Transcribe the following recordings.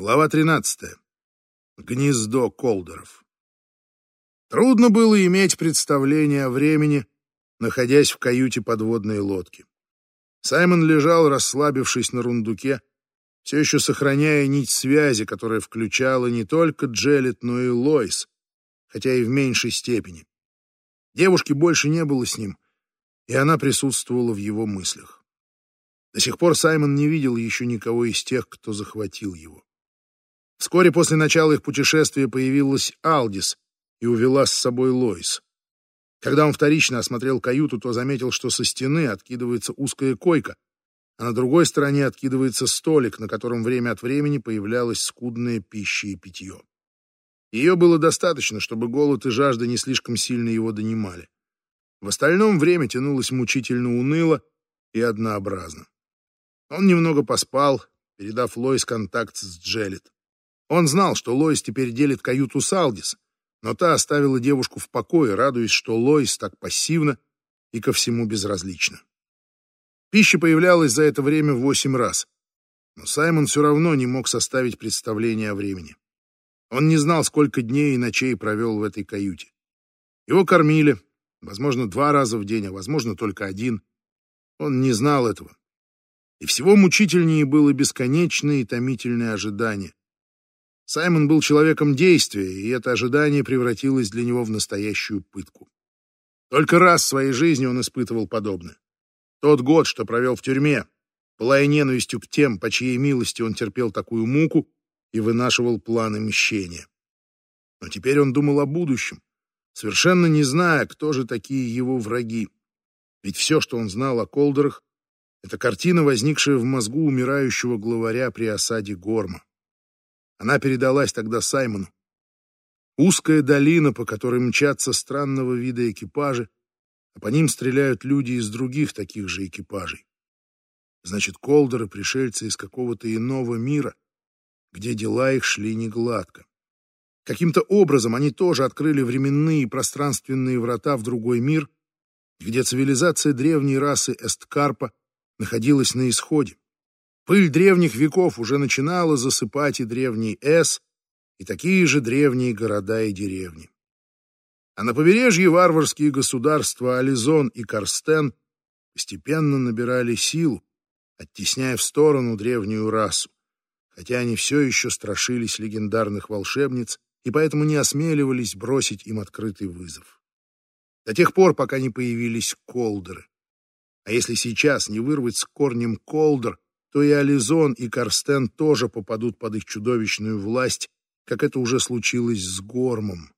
Глава 13. Гнездо колдеров. Трудно было иметь представление о времени, находясь в каюте подводной лодки. Саймон лежал, расслабившись на рундуке, все еще сохраняя нить связи, которая включала не только Джелет, но и Лойс, хотя и в меньшей степени. Девушки больше не было с ним, и она присутствовала в его мыслях. До сих пор Саймон не видел еще никого из тех, кто захватил его. Вскоре после начала их путешествия появилась Алдис и увела с собой Лойс. Когда он вторично осмотрел каюту, то заметил, что со стены откидывается узкая койка, а на другой стороне откидывается столик, на котором время от времени появлялась скудная пища и питье. Ее было достаточно, чтобы голод и жажда не слишком сильно его донимали. В остальном время тянулось мучительно уныло и однообразно. Он немного поспал, передав Лойс контакт с Джелет. Он знал, что Лоис теперь делит каюту с Алдис, но та оставила девушку в покое, радуясь, что Лоис так пассивна и ко всему безразлична. Пища появлялась за это время восемь раз, но Саймон все равно не мог составить представление о времени. Он не знал, сколько дней и ночей провел в этой каюте. Его кормили, возможно, два раза в день, а возможно, только один. Он не знал этого. И всего мучительнее было бесконечное и томительное ожидание, Саймон был человеком действия, и это ожидание превратилось для него в настоящую пытку. Только раз в своей жизни он испытывал подобное. Тот год, что провел в тюрьме, пылая ненавистью к тем, по чьей милости он терпел такую муку и вынашивал планы мщения. Но теперь он думал о будущем, совершенно не зная, кто же такие его враги. Ведь все, что он знал о Колдерах, это картина, возникшая в мозгу умирающего главаря при осаде Горма. Она передалась тогда Саймону. Узкая долина, по которой мчатся странного вида экипажи, а по ним стреляют люди из других таких же экипажей. Значит, колдеры — пришельцы из какого-то иного мира, где дела их шли негладко. Каким-то образом они тоже открыли временные и пространственные врата в другой мир, где цивилизация древней расы Эсткарпа находилась на исходе. Пыль древних веков уже начинала засыпать и древний Эс, и такие же древние города и деревни. А на побережье варварские государства Ализон и Карстен постепенно набирали силу, оттесняя в сторону древнюю расу, хотя они все еще страшились легендарных волшебниц и поэтому не осмеливались бросить им открытый вызов. До тех пор, пока не появились колдеры. А если сейчас не вырвать с корнем колдер, то и Ализон, и Карстен тоже попадут под их чудовищную власть, как это уже случилось с Гормом.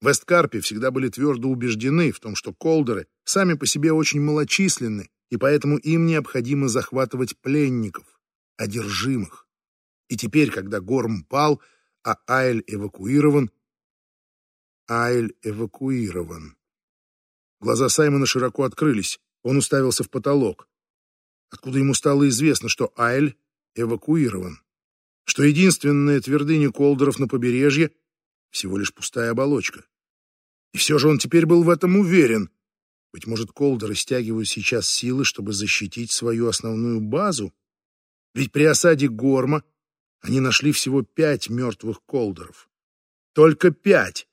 В Эсткарпе всегда были твердо убеждены в том, что колдеры сами по себе очень малочисленны, и поэтому им необходимо захватывать пленников, одержимых. И теперь, когда Горм пал, а Айль эвакуирован... Айль эвакуирован. Глаза Саймона широко открылись. Он уставился в потолок откуда ему стало известно, что Айль эвакуирован, что единственная твердыня колдеров на побережье — всего лишь пустая оболочка. И все же он теперь был в этом уверен. Быть может, колдеры стягивают сейчас силы, чтобы защитить свою основную базу? Ведь при осаде Горма они нашли всего пять мертвых колдеров. Только пять!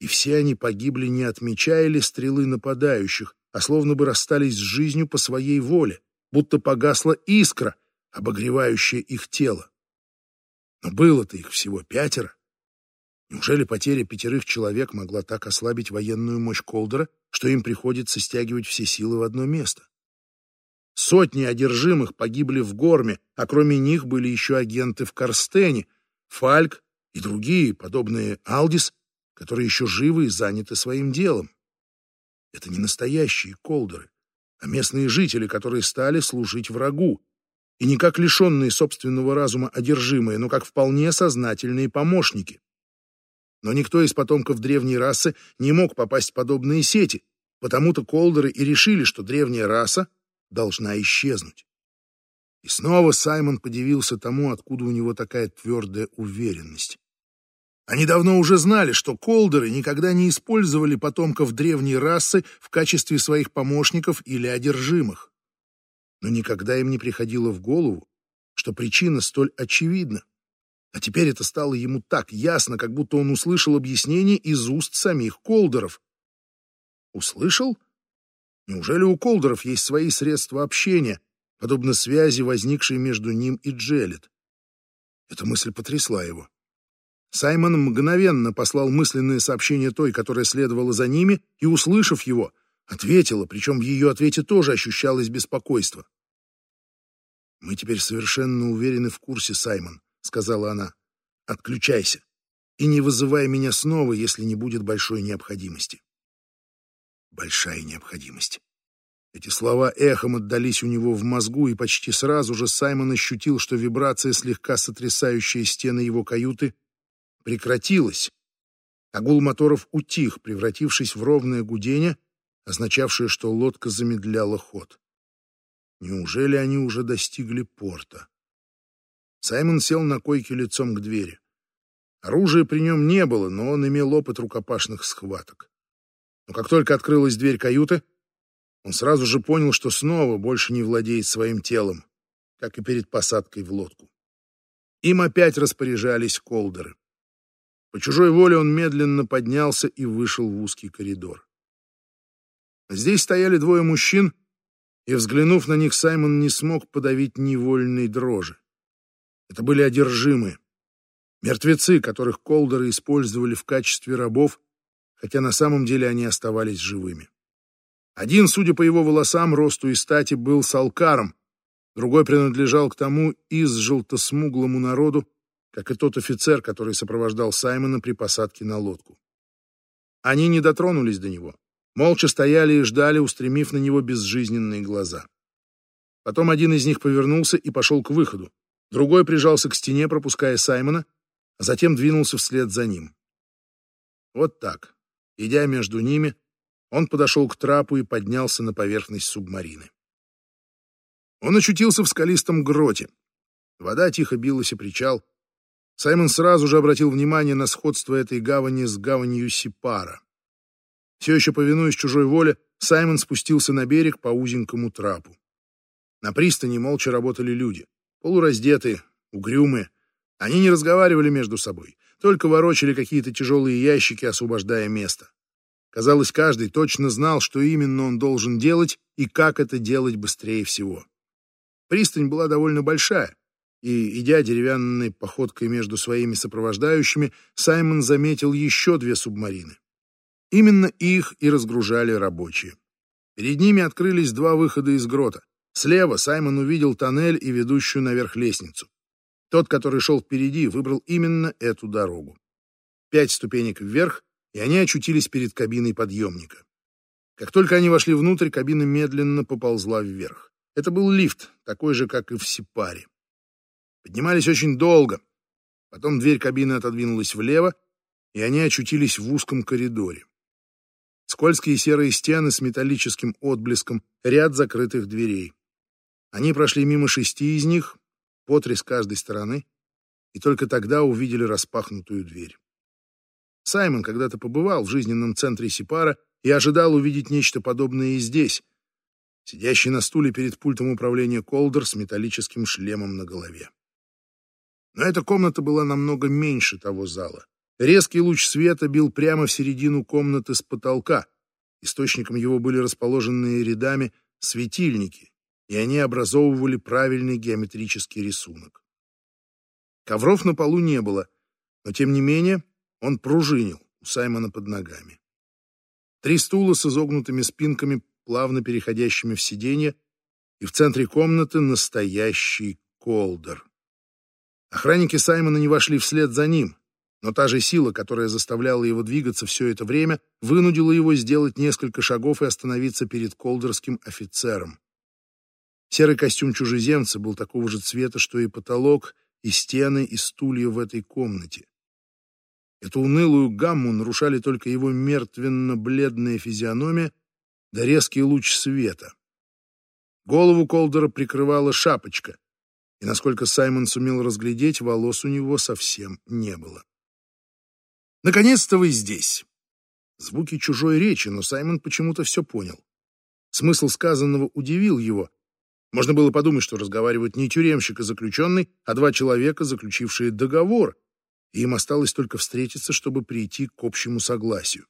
И все они погибли не от меча или стрелы нападающих, а словно бы расстались с жизнью по своей воле будто погасла искра, обогревающая их тело. Но было-то их всего пятеро. Неужели потеря пятерых человек могла так ослабить военную мощь Колдера, что им приходится стягивать все силы в одно место? Сотни одержимых погибли в Горме, а кроме них были еще агенты в Карстене, Фальк и другие, подобные Алдис, которые еще живы и заняты своим делом. Это не настоящие колдеры а местные жители, которые стали служить врагу, и не как лишенные собственного разума одержимые, но как вполне сознательные помощники. Но никто из потомков древней расы не мог попасть в подобные сети, потому-то колдеры и решили, что древняя раса должна исчезнуть. И снова Саймон подивился тому, откуда у него такая твердая уверенность. Они давно уже знали, что колдеры никогда не использовали потомков древней расы в качестве своих помощников или одержимых. Но никогда им не приходило в голову, что причина столь очевидна. А теперь это стало ему так ясно, как будто он услышал объяснение из уст самих Колдеров. Услышал? Неужели у Колдеров есть свои средства общения, подобно связи, возникшей между ним и Джелет? Эта мысль потрясла его. Саймон мгновенно послал мысленное сообщение той, которая следовала за ними, и, услышав его, ответила, причем в ее ответе тоже ощущалось беспокойство. «Мы теперь совершенно уверены в курсе, Саймон», — сказала она. «Отключайся и не вызывай меня снова, если не будет большой необходимости». Большая необходимость. Эти слова эхом отдались у него в мозгу, и почти сразу же Саймон ощутил, что вибрация, слегка сотрясающая стены его каюты, прекратилась, а гул моторов утих, превратившись в ровное гудение, означавшее, что лодка замедляла ход. Неужели они уже достигли порта? Саймон сел на койке лицом к двери. Оружия при нем не было, но он имел опыт рукопашных схваток. Но как только открылась дверь каюты, он сразу же понял, что снова больше не владеет своим телом, как и перед посадкой в лодку. Им опять распоряжались колдеры. По чужой воле он медленно поднялся и вышел в узкий коридор. Здесь стояли двое мужчин, и, взглянув на них, Саймон не смог подавить невольной дрожи. Это были одержимые. Мертвецы, которых колдеры использовали в качестве рабов, хотя на самом деле они оставались живыми. Один, судя по его волосам, росту и стати, был салкаром, другой принадлежал к тому из желтосмуглому народу, как и тот офицер, который сопровождал Саймона при посадке на лодку. Они не дотронулись до него, молча стояли и ждали, устремив на него безжизненные глаза. Потом один из них повернулся и пошел к выходу, другой прижался к стене, пропуская Саймона, а затем двинулся вслед за ним. Вот так, идя между ними, он подошел к трапу и поднялся на поверхность субмарины. Он очутился в скалистом гроте. Вода тихо билась о причал, Саймон сразу же обратил внимание на сходство этой гавани с гаванью Сипара. Все еще повинуясь чужой воле, Саймон спустился на берег по узенькому трапу. На пристани молча работали люди, полураздетые, угрюмые. Они не разговаривали между собой, только ворочали какие-то тяжелые ящики, освобождая место. Казалось, каждый точно знал, что именно он должен делать и как это делать быстрее всего. Пристань была довольно большая, и, идя деревянной походкой между своими сопровождающими, Саймон заметил еще две субмарины. Именно их и разгружали рабочие. Перед ними открылись два выхода из грота. Слева Саймон увидел тоннель и ведущую наверх лестницу. Тот, который шел впереди, выбрал именно эту дорогу. Пять ступенек вверх, и они очутились перед кабиной подъемника. Как только они вошли внутрь, кабина медленно поползла вверх. Это был лифт, такой же, как и в Сипаре. Поднимались очень долго. Потом дверь кабины отодвинулась влево, и они очутились в узком коридоре. Скользкие серые стены с металлическим отблеском, ряд закрытых дверей. Они прошли мимо шести из них, по три с каждой стороны, и только тогда увидели распахнутую дверь. Саймон когда-то побывал в жизненном центре Сипара и ожидал увидеть нечто подобное и здесь, сидящий на стуле перед пультом управления Колдер с металлическим шлемом на голове. Но эта комната была намного меньше того зала. Резкий луч света бил прямо в середину комнаты с потолка. Источником его были расположенные рядами светильники, и они образовывали правильный геометрический рисунок. Ковров на полу не было, но тем не менее он пружинил у Саймона под ногами. Три стула с изогнутыми спинками, плавно переходящими в сиденье, и в центре комнаты настоящий колдер. Охранники Саймона не вошли вслед за ним, но та же сила, которая заставляла его двигаться все это время, вынудила его сделать несколько шагов и остановиться перед колдерским офицером. Серый костюм чужеземца был такого же цвета, что и потолок, и стены, и стулья в этой комнате. Эту унылую гамму нарушали только его мертвенно-бледная физиономия да резкий луч света. Голову Колдера прикрывала шапочка, и, насколько Саймон сумел разглядеть, волос у него совсем не было. «Наконец-то вы здесь!» Звуки чужой речи, но Саймон почему-то все понял. Смысл сказанного удивил его, Можно было подумать, что разговаривают не тюремщик и заключенный, а два человека, заключившие договор, и им осталось только встретиться, чтобы прийти к общему согласию.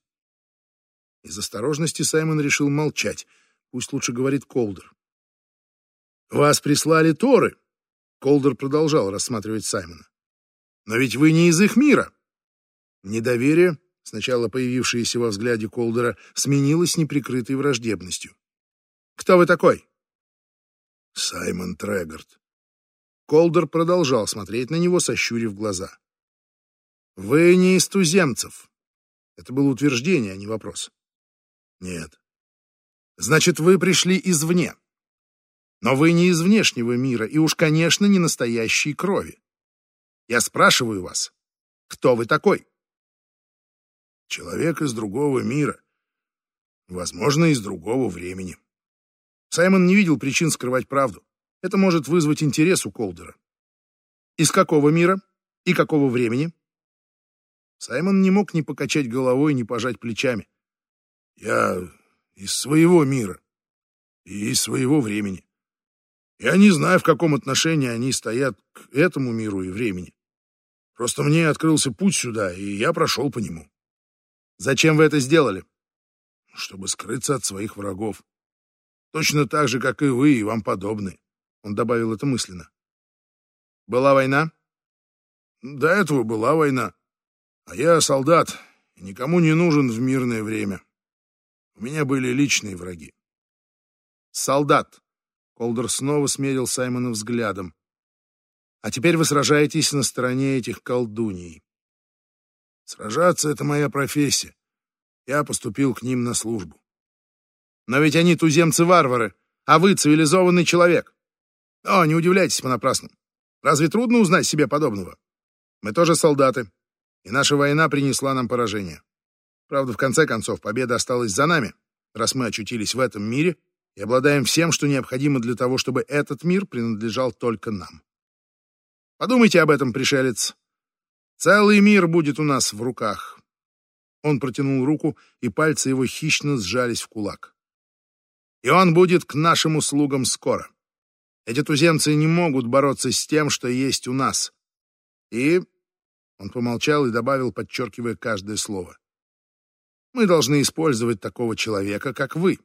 Из осторожности Саймон решил молчать. Пусть лучше говорит Колдер. «Вас прислали Торы!» Колдер продолжал рассматривать Саймона. «Но ведь вы не из их мира!» Недоверие, сначала появившееся во взгляде Колдера, сменилось неприкрытой враждебностью. «Кто вы такой?» «Саймон Трегорд». Колдер продолжал смотреть на него, сощурив глаза. «Вы не из туземцев». Это было утверждение, а не вопрос. Нет. Значит, вы пришли извне. Но вы не из внешнего мира, и уж, конечно, не настоящей крови. Я спрашиваю вас, кто вы такой? Человек из другого мира. Возможно, из другого времени. Саймон не видел причин скрывать правду. Это может вызвать интерес у Колдера. Из какого мира и какого времени? Саймон не мог ни покачать головой, ни пожать плечами. Я из своего мира и из своего времени. Я не знаю, в каком отношении они стоят к этому миру и времени. Просто мне открылся путь сюда, и я прошел по нему. Зачем вы это сделали? Чтобы скрыться от своих врагов. Точно так же, как и вы, и вам подобные. Он добавил это мысленно. Была война? До этого была война. А я солдат, и никому не нужен в мирное время. У меня были личные враги. Солдат. Колдер снова смерил Саймона взглядом. А теперь вы сражаетесь на стороне этих колдуний. Сражаться — это моя профессия. Я поступил к ним на службу. Но ведь они туземцы-варвары, а вы цивилизованный человек. О, не удивляйтесь понапрасну. Разве трудно узнать себе подобного? Мы тоже солдаты, и наша война принесла нам поражение. Правда, в конце концов, победа осталась за нами, раз мы очутились в этом мире и обладаем всем, что необходимо для того, чтобы этот мир принадлежал только нам. Подумайте об этом, пришелец. Целый мир будет у нас в руках. Он протянул руку, и пальцы его хищно сжались в кулак. И он будет к нашим услугам скоро. Эти туземцы не могут бороться с тем, что есть у нас. И... Он помолчал и добавил, подчеркивая каждое слово. Мы должны использовать такого человека, как вы.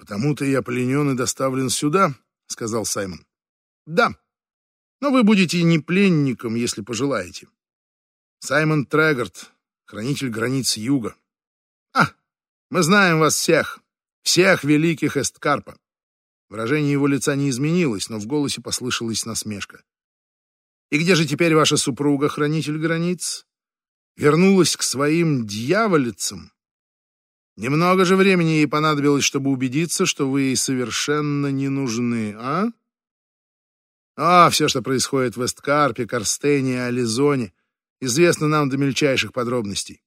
Потому-то я пленен и доставлен сюда, сказал Саймон. Да, но вы будете не пленником, если пожелаете. Саймон Трегорд, хранитель границ Юга. А, мы знаем вас всех, всех великих Эсткарпа. Выражение его лица не изменилось, но в голосе послышалась насмешка. И где же теперь ваша супруга, хранитель границ? вернулась к своим дьяволицам. Немного же времени ей понадобилось, чтобы убедиться, что вы ей совершенно не нужны, а? А, все, что происходит в Эсткарпе, Корстене Ализоне, известно нам до мельчайших подробностей.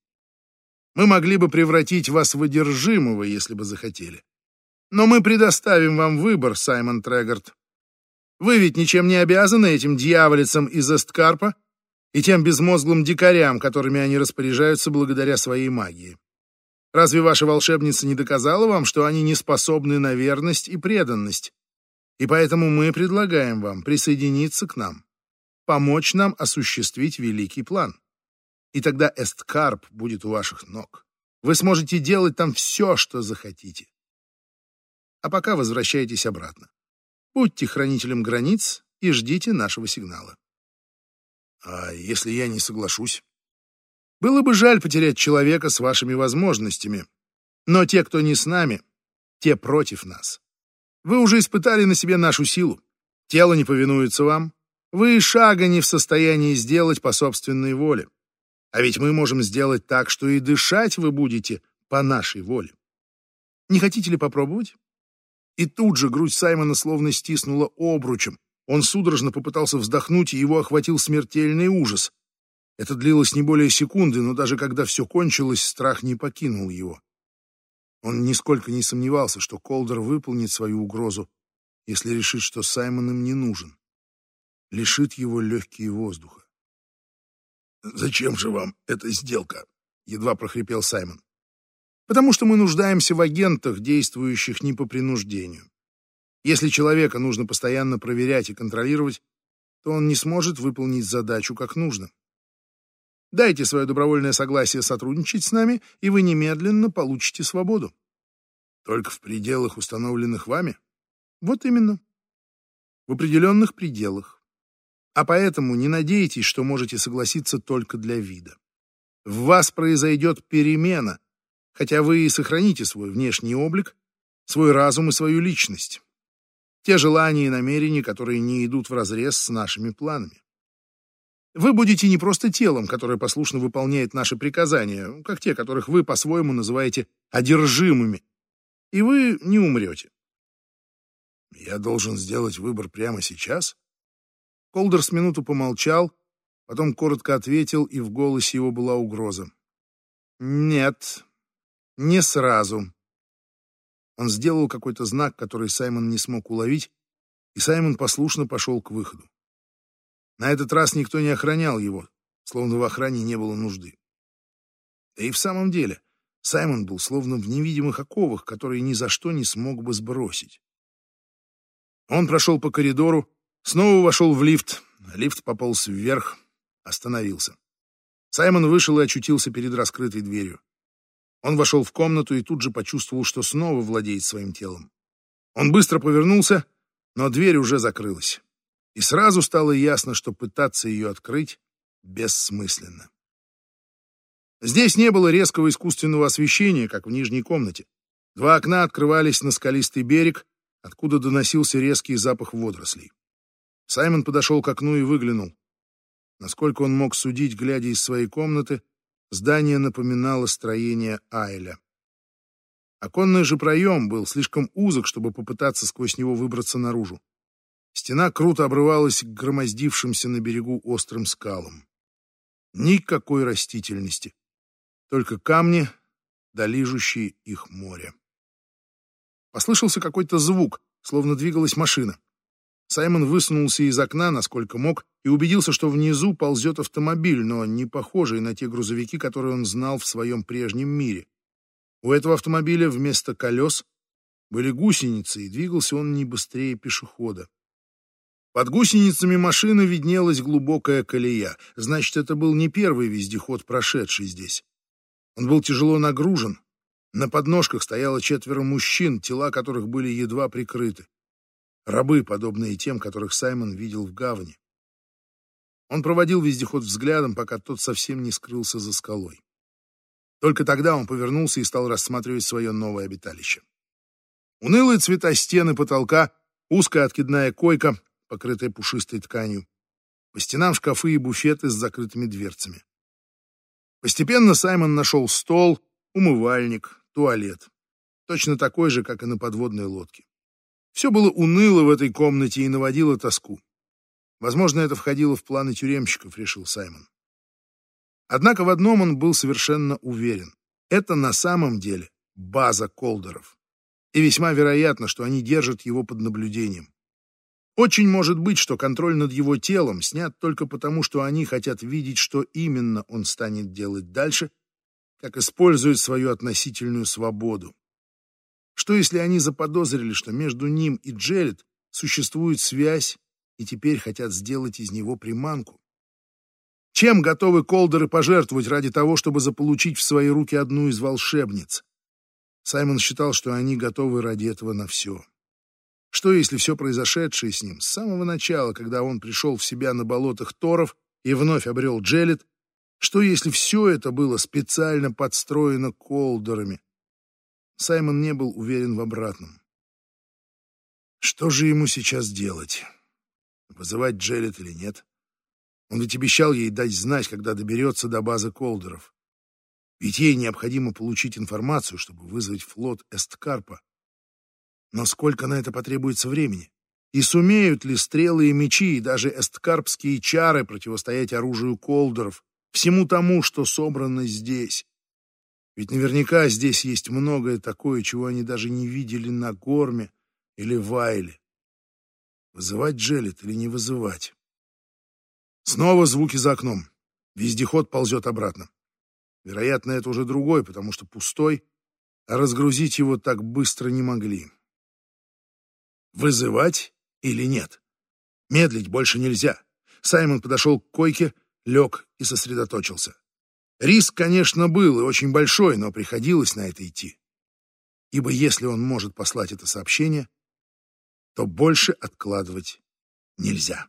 Мы могли бы превратить вас в одержимого, если бы захотели. Но мы предоставим вам выбор, Саймон Трегорд. Вы ведь ничем не обязаны этим дьяволицам из Эсткарпа и тем безмозглым дикарям, которыми они распоряжаются благодаря своей магии. Разве ваша волшебница не доказала вам, что они не способны на верность и преданность? И поэтому мы предлагаем вам присоединиться к нам, помочь нам осуществить великий план. И тогда Эсткарп будет у ваших ног. Вы сможете делать там все, что захотите. А пока возвращайтесь обратно. Будьте хранителем границ и ждите нашего сигнала. А если я не соглашусь? Было бы жаль потерять человека с вашими возможностями. Но те, кто не с нами, те против нас. Вы уже испытали на себе нашу силу. Тело не повинуется вам. Вы шага не в состоянии сделать по собственной воле. А ведь мы можем сделать так, что и дышать вы будете по нашей воле. Не хотите ли попробовать? И тут же грудь Саймона словно стиснула обручем, он судорожно попытался вздохнуть, и его охватил смертельный ужас. Это длилось не более секунды, но даже когда все кончилось, страх не покинул его. Он нисколько не сомневался, что Колдер выполнит свою угрозу, если решит, что Саймон им не нужен. Лишит его легкие воздуха. «Зачем же вам эта сделка?» — едва прохрипел Саймон. «Потому что мы нуждаемся в агентах, действующих не по принуждению. Если человека нужно постоянно проверять и контролировать, то он не сможет выполнить задачу как нужно. Дайте свое добровольное согласие сотрудничать с нами, и вы немедленно получите свободу. Только в пределах, установленных вами? Вот именно. В определенных пределах. А поэтому не надейтесь, что можете согласиться только для вида. В вас произойдет перемена, хотя вы и сохраните свой внешний облик, свой разум и свою личность. Те желания и намерения, которые не идут вразрез с нашими планами. Вы будете не просто телом, которое послушно выполняет наши приказания, как те, которых вы по-своему называете одержимыми, и вы не умрете. Я должен сделать выбор прямо сейчас? Колдер с минуту помолчал, потом коротко ответил, и в голосе его была угроза. Нет, не сразу. Он сделал какой-то знак, который Саймон не смог уловить, и Саймон послушно пошел к выходу. На этот раз никто не охранял его, словно в охране не было нужды. Да и в самом деле, Саймон был словно в невидимых оковах, которые ни за что не смог бы сбросить. Он прошел по коридору, снова вошел в лифт, лифт пополз вверх, остановился. Саймон вышел и очутился перед раскрытой дверью. Он вошел в комнату и тут же почувствовал, что снова владеет своим телом. Он быстро повернулся, но дверь уже закрылась. И сразу стало ясно, что пытаться ее открыть бессмысленно. Здесь не было резкого искусственного освещения, как в нижней комнате. Два окна открывались на скалистый берег, откуда доносился резкий запах водорослей. Саймон подошел к окну и выглянул. Насколько он мог судить, глядя из своей комнаты, Здание напоминало строение Айля. Оконный же проем был слишком узок, чтобы попытаться сквозь него выбраться наружу. Стена круто обрывалась к громоздившимся на берегу острым скалам. Никакой растительности, только камни, долижущие их море. Послышался какой-то звук, словно двигалась машина. Саймон высунулся из окна, насколько мог, и убедился, что внизу ползет автомобиль, но не похожий на те грузовики, которые он знал в своем прежнем мире. У этого автомобиля вместо колес были гусеницы, и двигался он не быстрее пешехода. Под гусеницами машины виднелась глубокая колея, значит, это был не первый вездеход, прошедший здесь. Он был тяжело нагружен. На подножках стояло четверо мужчин, тела которых были едва прикрыты. Рабы, подобные тем, которых Саймон видел в гавани. Он проводил вездеход взглядом, пока тот совсем не скрылся за скалой. Только тогда он повернулся и стал рассматривать свое новое обиталище. Унылые цвета стены потолка, узкая откидная койка, покрытая пушистой тканью. По стенам шкафы и буфеты с закрытыми дверцами. Постепенно Саймон нашел стол, умывальник, туалет. Точно такой же, как и на подводной лодке. Все было уныло в этой комнате и наводило тоску. Возможно, это входило в планы тюремщиков, решил Саймон. Однако в одном он был совершенно уверен. Это на самом деле база Колдеров. И весьма вероятно, что они держат его под наблюдением. Очень может быть, что контроль над его телом снят только потому, что они хотят видеть, что именно он станет делать дальше, как использует свою относительную свободу. Что если они заподозрили, что между ним и Джелет существует связь и теперь хотят сделать из него приманку? Чем готовы колдеры пожертвовать ради того, чтобы заполучить в свои руки одну из волшебниц? Саймон считал, что они готовы ради этого на все. Что, если все произошедшее с ним с самого начала, когда он пришел в себя на болотах Торов и вновь обрел Джелет, что, если все это было специально подстроено колдерами, Саймон не был уверен в обратном. Что же ему сейчас делать? Вызывать Джелет или нет? Он ведь обещал ей дать знать, когда доберется до базы Колдеров. Ведь ей необходимо получить информацию, чтобы вызвать флот Эсткарпа. Но сколько на это потребуется времени? И сумеют ли стрелы и мечи, и даже эсткарпские чары противостоять оружию Колдеров, всему тому, что собрано здесь? Ведь наверняка здесь есть многое такое, чего они даже не видели на Горме или Вайле. Вызывать Джелет или не вызывать? Снова звуки за окном. Вездеход ползет обратно. Вероятно, это уже другой, потому что пустой, а разгрузить его так быстро не могли. Вызывать или нет? Медлить больше нельзя. Саймон подошел к койке, лег и сосредоточился. Риск, конечно, был и очень большой, но приходилось на это идти. Ибо если он может послать это сообщение, то больше откладывать нельзя.